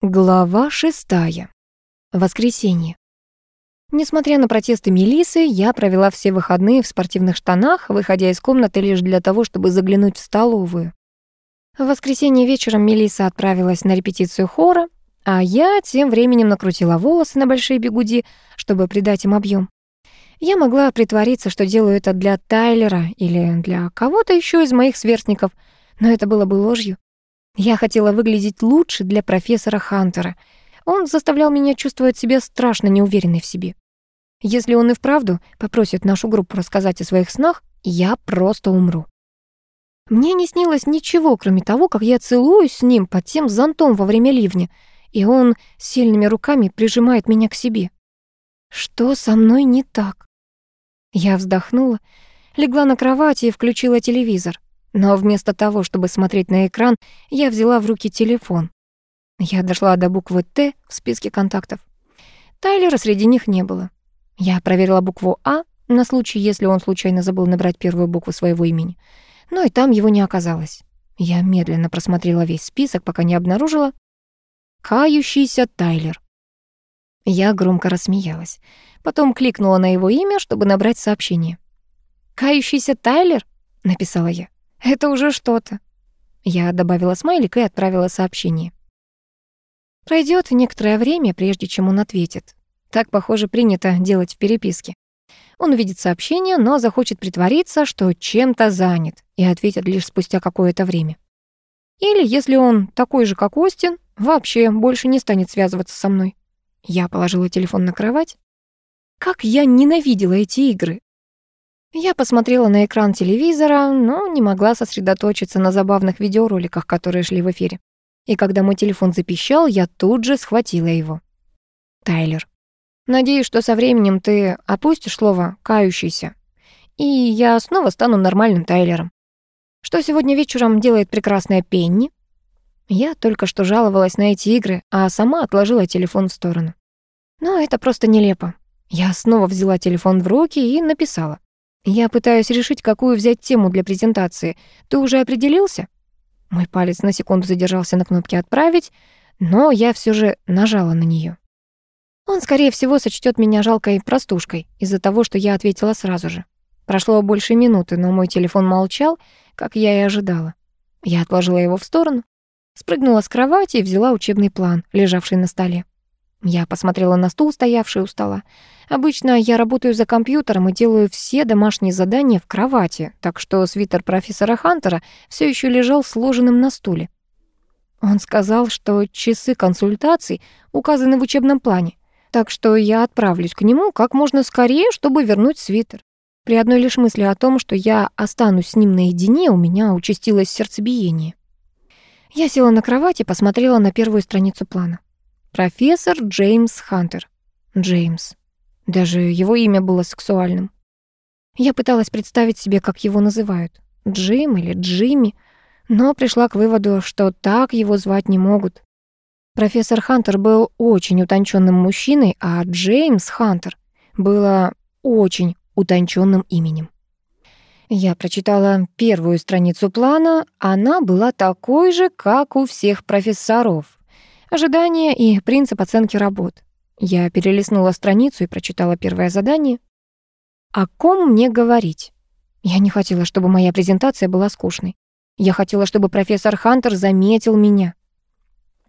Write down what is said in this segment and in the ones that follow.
Глава шестая. Воскресенье. Несмотря на протесты Мелисы, я провела все выходные в спортивных штанах, выходя из комнаты лишь для того, чтобы заглянуть в столовую. В воскресенье вечером Мелиса отправилась на репетицию хора, а я тем временем накрутила волосы на большие бегуди, чтобы придать им объем. Я могла притвориться, что делаю это для Тайлера или для кого-то еще из моих сверстников, но это было бы ложью. Я хотела выглядеть лучше для профессора Хантера. Он заставлял меня чувствовать себя страшно неуверенной в себе. Если он и вправду попросит нашу группу рассказать о своих снах, я просто умру. Мне не снилось ничего, кроме того, как я целуюсь с ним под тем зонтом во время ливня, и он сильными руками прижимает меня к себе. Что со мной не так? Я вздохнула, легла на кровати и включила телевизор. Но вместо того, чтобы смотреть на экран, я взяла в руки телефон. Я дошла до буквы «Т» в списке контактов. Тайлера среди них не было. Я проверила букву «А» на случай, если он случайно забыл набрать первую букву своего имени. Но и там его не оказалось. Я медленно просмотрела весь список, пока не обнаружила «Кающийся Тайлер». Я громко рассмеялась. Потом кликнула на его имя, чтобы набрать сообщение. «Кающийся Тайлер?» — написала я. Это уже что-то. Я добавила смайлик и отправила сообщение. Пройдет некоторое время, прежде чем он ответит. Так, похоже, принято делать в переписке. Он увидит сообщение, но захочет притвориться, что чем-то занят, и ответит лишь спустя какое-то время. Или, если он такой же, как Остин, вообще больше не станет связываться со мной. Я положила телефон на кровать. Как я ненавидела эти игры. Я посмотрела на экран телевизора, но не могла сосредоточиться на забавных видеороликах, которые шли в эфире. И когда мой телефон запищал, я тут же схватила его. Тайлер. Надеюсь, что со временем ты опустишь слово «кающийся», и я снова стану нормальным Тайлером. Что сегодня вечером делает прекрасная Пенни? Я только что жаловалась на эти игры, а сама отложила телефон в сторону. Но это просто нелепо. Я снова взяла телефон в руки и написала. Я пытаюсь решить, какую взять тему для презентации. Ты уже определился? Мой палец на секунду задержался на кнопке «Отправить», но я все же нажала на нее. Он, скорее всего, сочтет меня жалкой простушкой из-за того, что я ответила сразу же. Прошло больше минуты, но мой телефон молчал, как я и ожидала. Я отложила его в сторону, спрыгнула с кровати и взяла учебный план, лежавший на столе. Я посмотрела на стул, стоявший у стола. Обычно я работаю за компьютером и делаю все домашние задания в кровати, так что свитер профессора Хантера все еще лежал сложенным на стуле. Он сказал, что часы консультаций указаны в учебном плане, так что я отправлюсь к нему как можно скорее, чтобы вернуть свитер. При одной лишь мысли о том, что я останусь с ним наедине, у меня участилось сердцебиение. Я села на кровати и посмотрела на первую страницу плана. Профессор Джеймс Хантер. Джеймс. Даже его имя было сексуальным. Я пыталась представить себе, как его называют. Джим или Джимми, но пришла к выводу, что так его звать не могут. Профессор Хантер был очень утонченным мужчиной, а Джеймс Хантер было очень утонченным именем. Я прочитала первую страницу плана, она была такой же, как у всех профессоров. Ожидания и принцип оценки работ. Я перелистнула страницу и прочитала первое задание. О ком мне говорить? Я не хотела, чтобы моя презентация была скучной. Я хотела, чтобы профессор Хантер заметил меня.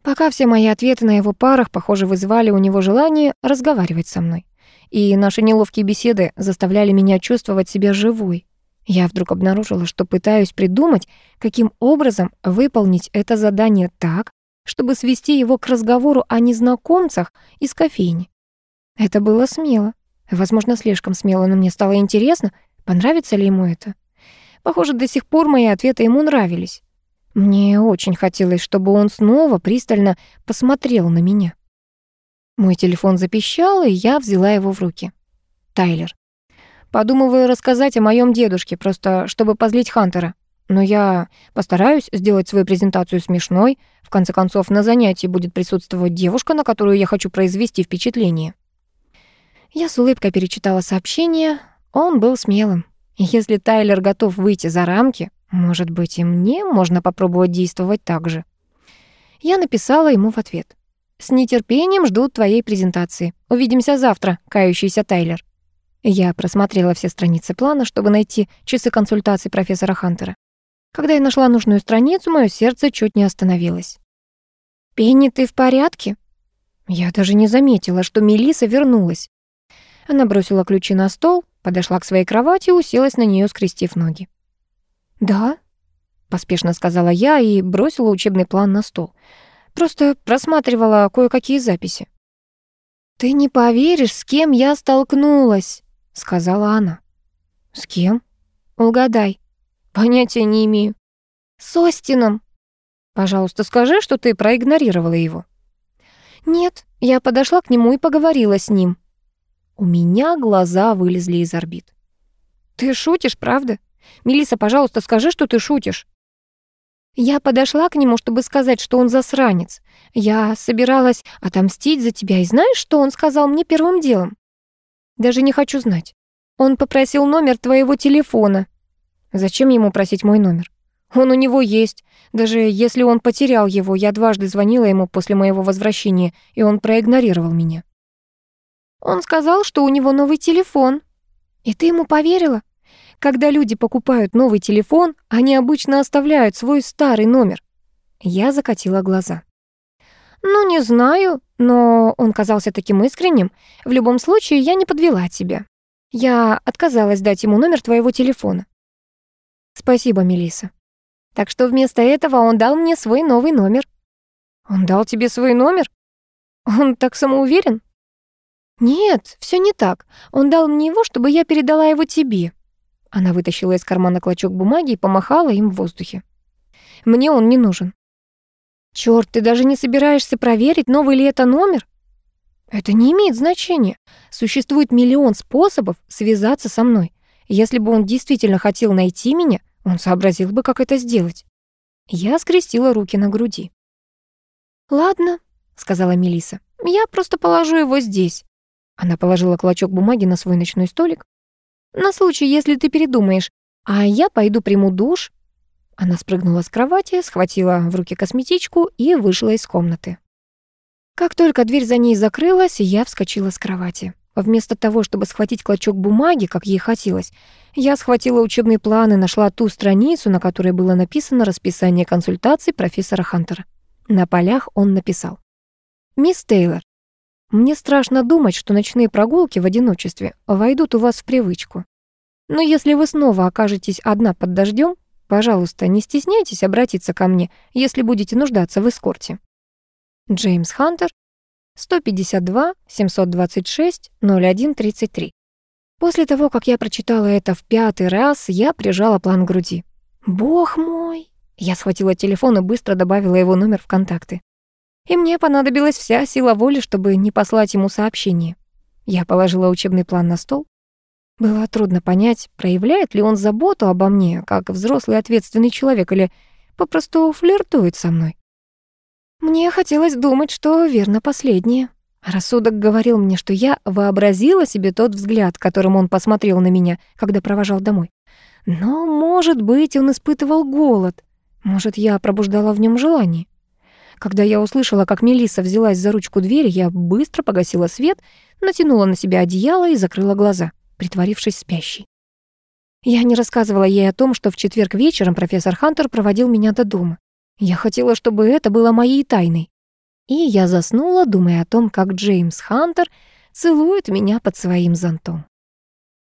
Пока все мои ответы на его парах, похоже, вызвали у него желание разговаривать со мной. И наши неловкие беседы заставляли меня чувствовать себя живой. Я вдруг обнаружила, что пытаюсь придумать, каким образом выполнить это задание так, чтобы свести его к разговору о незнакомцах из кофейни. Это было смело. Возможно, слишком смело, но мне стало интересно, понравится ли ему это. Похоже, до сих пор мои ответы ему нравились. Мне очень хотелось, чтобы он снова пристально посмотрел на меня. Мой телефон запищал, и я взяла его в руки. Тайлер. Подумываю рассказать о моем дедушке, просто чтобы позлить Хантера. Но я постараюсь сделать свою презентацию смешной. В конце концов, на занятии будет присутствовать девушка, на которую я хочу произвести впечатление. Я с улыбкой перечитала сообщение. Он был смелым. Если Тайлер готов выйти за рамки, может быть, и мне можно попробовать действовать так же. Я написала ему в ответ. С нетерпением жду твоей презентации. Увидимся завтра, кающийся Тайлер. Я просмотрела все страницы плана, чтобы найти часы консультаций профессора Хантера. Когда я нашла нужную страницу, мое сердце чуть не остановилось. «Пенни, ты в порядке?» Я даже не заметила, что Мелиса вернулась. Она бросила ключи на стол, подошла к своей кровати и уселась на нее, скрестив ноги. «Да», — поспешно сказала я и бросила учебный план на стол. Просто просматривала кое-какие записи. «Ты не поверишь, с кем я столкнулась», — сказала она. «С кем?» «Угадай». «Понятия не имею». «С Остином». «Пожалуйста, скажи, что ты проигнорировала его». «Нет, я подошла к нему и поговорила с ним». У меня глаза вылезли из орбит. «Ты шутишь, правда? Мелиса, пожалуйста, скажи, что ты шутишь». Я подошла к нему, чтобы сказать, что он засранец. Я собиралась отомстить за тебя, и знаешь, что он сказал мне первым делом? Даже не хочу знать. Он попросил номер твоего телефона. Зачем ему просить мой номер? Он у него есть. Даже если он потерял его, я дважды звонила ему после моего возвращения, и он проигнорировал меня. Он сказал, что у него новый телефон. И ты ему поверила? Когда люди покупают новый телефон, они обычно оставляют свой старый номер. Я закатила глаза. «Ну, не знаю, но он казался таким искренним. В любом случае, я не подвела тебя. Я отказалась дать ему номер твоего телефона». «Спасибо, Мелиса. Так что вместо этого он дал мне свой новый номер». «Он дал тебе свой номер? Он так самоуверен?» «Нет, все не так. Он дал мне его, чтобы я передала его тебе. Она вытащила из кармана клочок бумаги и помахала им в воздухе. «Мне он не нужен». «Чёрт, ты даже не собираешься проверить, новый ли это номер?» «Это не имеет значения. Существует миллион способов связаться со мной. Если бы он действительно хотел найти меня, он сообразил бы, как это сделать». Я скрестила руки на груди. «Ладно», — сказала Мелиса. «Я просто положу его здесь». Она положила клочок бумаги на свой ночной столик. На случай, если ты передумаешь. А я пойду приму душ». Она спрыгнула с кровати, схватила в руки косметичку и вышла из комнаты. Как только дверь за ней закрылась, я вскочила с кровати. Вместо того, чтобы схватить клочок бумаги, как ей хотелось, я схватила учебный план и нашла ту страницу, на которой было написано расписание консультаций профессора Хантера. На полях он написал. «Мисс Тейлор, мне страшно думать, что ночные прогулки в одиночестве войдут у вас в привычку. Но если вы снова окажетесь одна под дождем, пожалуйста, не стесняйтесь обратиться ко мне, если будете нуждаться в эскорте. Джеймс Хантер, 152 726 0133. После того, как я прочитала это в пятый раз, я прижала план к груди. Бог мой! Я схватила телефон и быстро добавила его номер в контакты и мне понадобилась вся сила воли, чтобы не послать ему сообщение. Я положила учебный план на стол. Было трудно понять, проявляет ли он заботу обо мне, как взрослый ответственный человек, или попросту флиртует со мной. Мне хотелось думать, что верно последнее. Рассудок говорил мне, что я вообразила себе тот взгляд, которым он посмотрел на меня, когда провожал домой. Но, может быть, он испытывал голод. Может, я пробуждала в нем желание. Когда я услышала, как Мелисса взялась за ручку двери, я быстро погасила свет, натянула на себя одеяло и закрыла глаза, притворившись спящей. Я не рассказывала ей о том, что в четверг вечером профессор Хантер проводил меня до дома. Я хотела, чтобы это было моей тайной. И я заснула, думая о том, как Джеймс Хантер целует меня под своим зонтом.